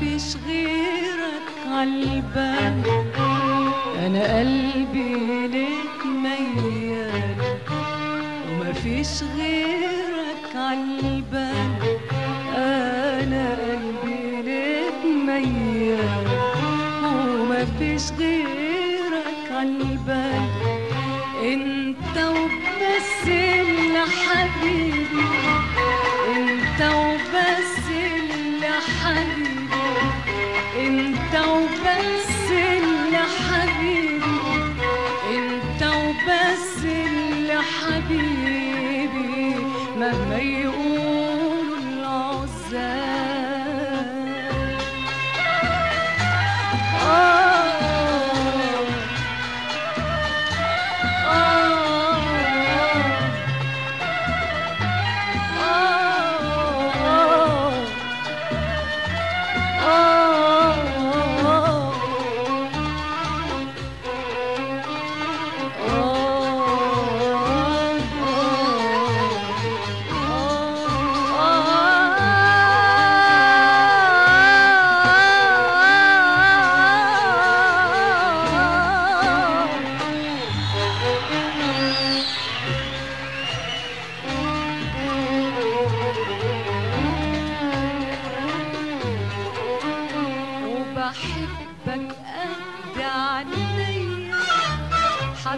فيش غيرك قلبك أنا قلبي لك ميال. وما فيش غيرك قلبك أنا قلبي لك ميال. وما فيش غيرك قلبك أنت وبس اللي حبيبي.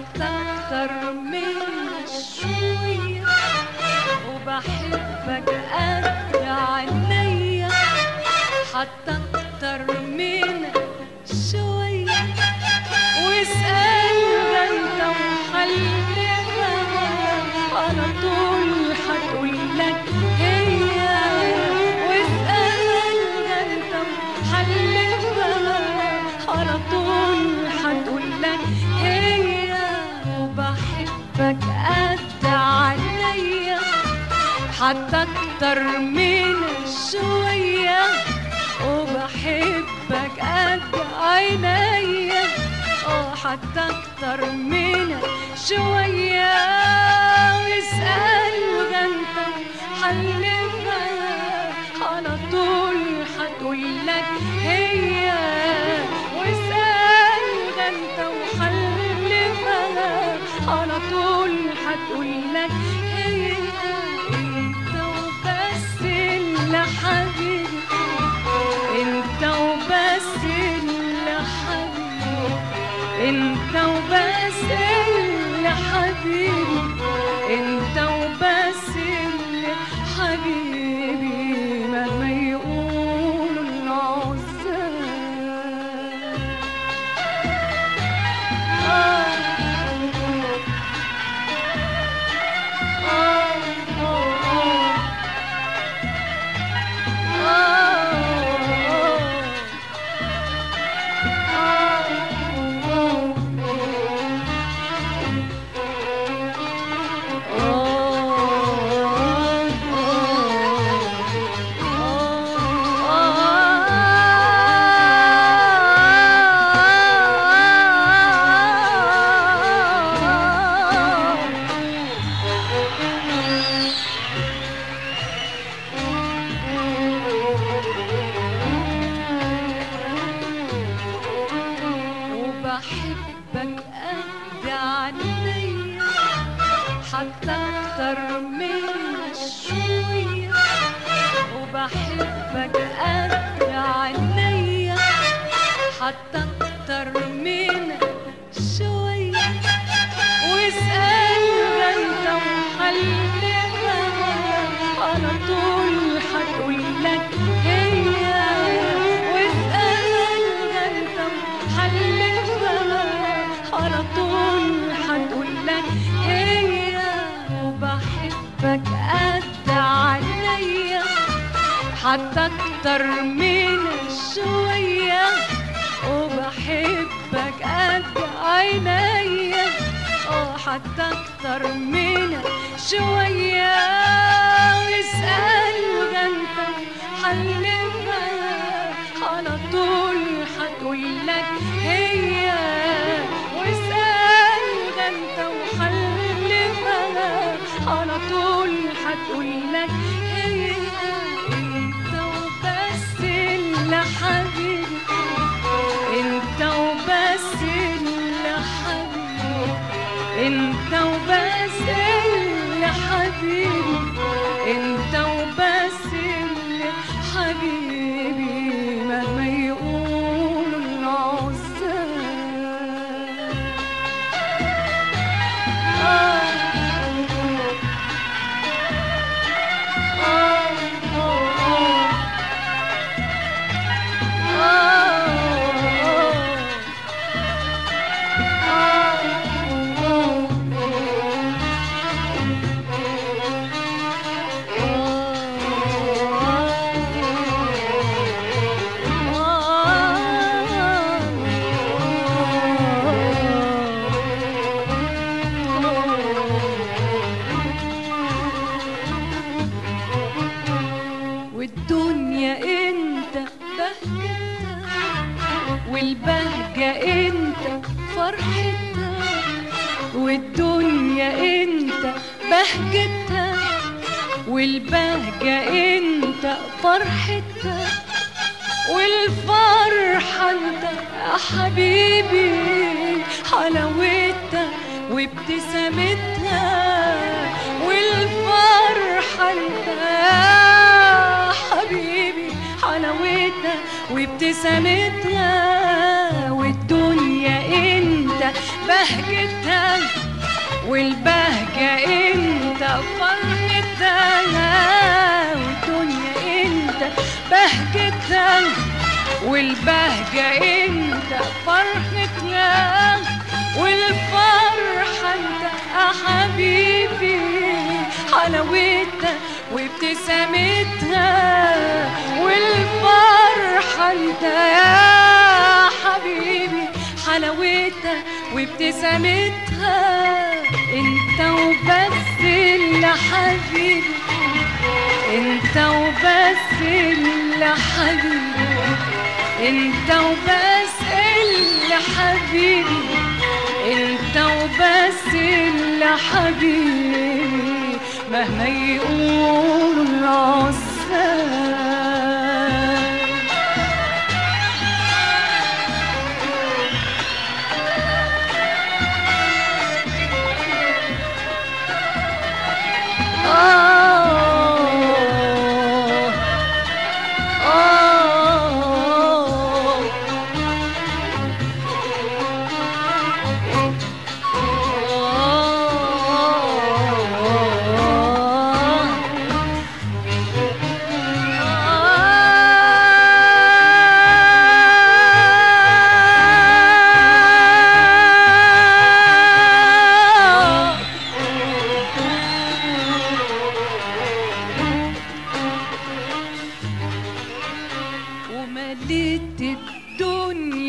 أكتر من شوية وبحبك قد عينيا حتى حتى أكتر من شوية وبحبك قد عينيا آه حتى أكتر من شوية. واسأل ده انت حبيبي حتى أكتر من شوية واسأل ده انت وحلفها على طول هتقولك هي. واسأل ده انت وحلفها على طول هتقولك هي. وبحبك قد عينيا حتى أكتر من شوية. وبحبك قد عينيا آه حتى أكتر من شوية. واسأل ده انت على طول هتقولك والدنيا انت بهجتها والبهجة انت فرحتها والفرحة انت يا حبيبي حلاوتها وابتسامتها والفرحة انت يا حبيبي حلاوتها وابتسامتها بهجتها والبهجة انت فرحتها والدنيا انت بهجتها والبهجة انت فرحتها والفرحة انت يا حبيبي حلاوتها وابتسامتها والفرحة انت يا حبيبي حلاوتها وابتسامتها. انت وبس اللي حبيبي انت وبس اللي حبيبي انت وبس اللي حبيبي انت وبس اللي حبيبي. مهما يقولوا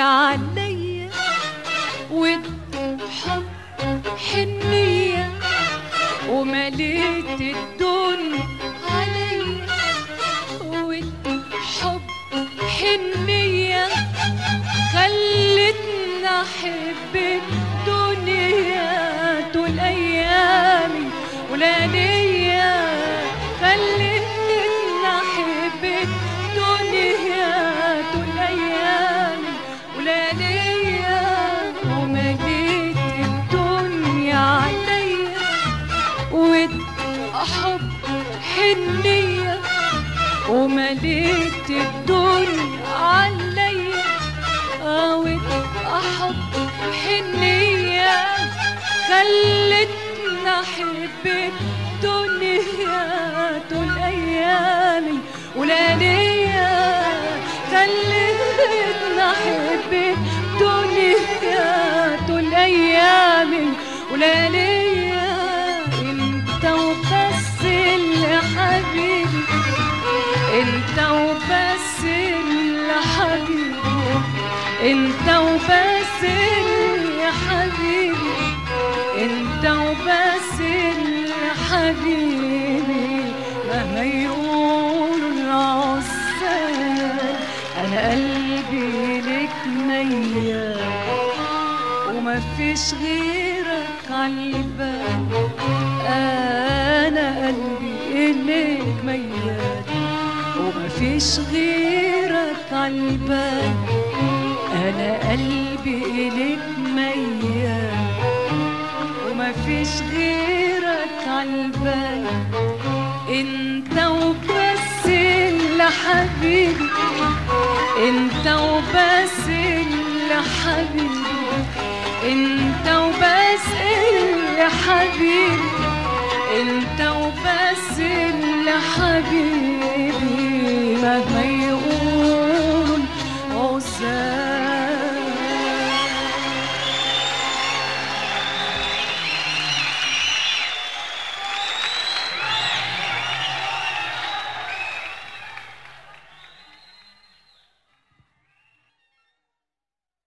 عليا والحب حنية ومليت الدنيا عليا والحب حنية خلتني أحب الدنيا. حنية ومليت الدنيا عليا. قوت أحب حنية خلتني أحب الدنيا طول أيامي. ولياليا خلتني أحب الدنيا طول أيامي. ولياليا فيش غيرك عالبال أنا قلبي اليك ميال وما فيش غيرك عالبال أنا قلبي اليك ميال وما مفيش غيرك عالبال انت وبس اللي حبيبي انت وبس اللي حبيبي انت وبس اللي حبيبي انت وبس اللي حبيبي مهما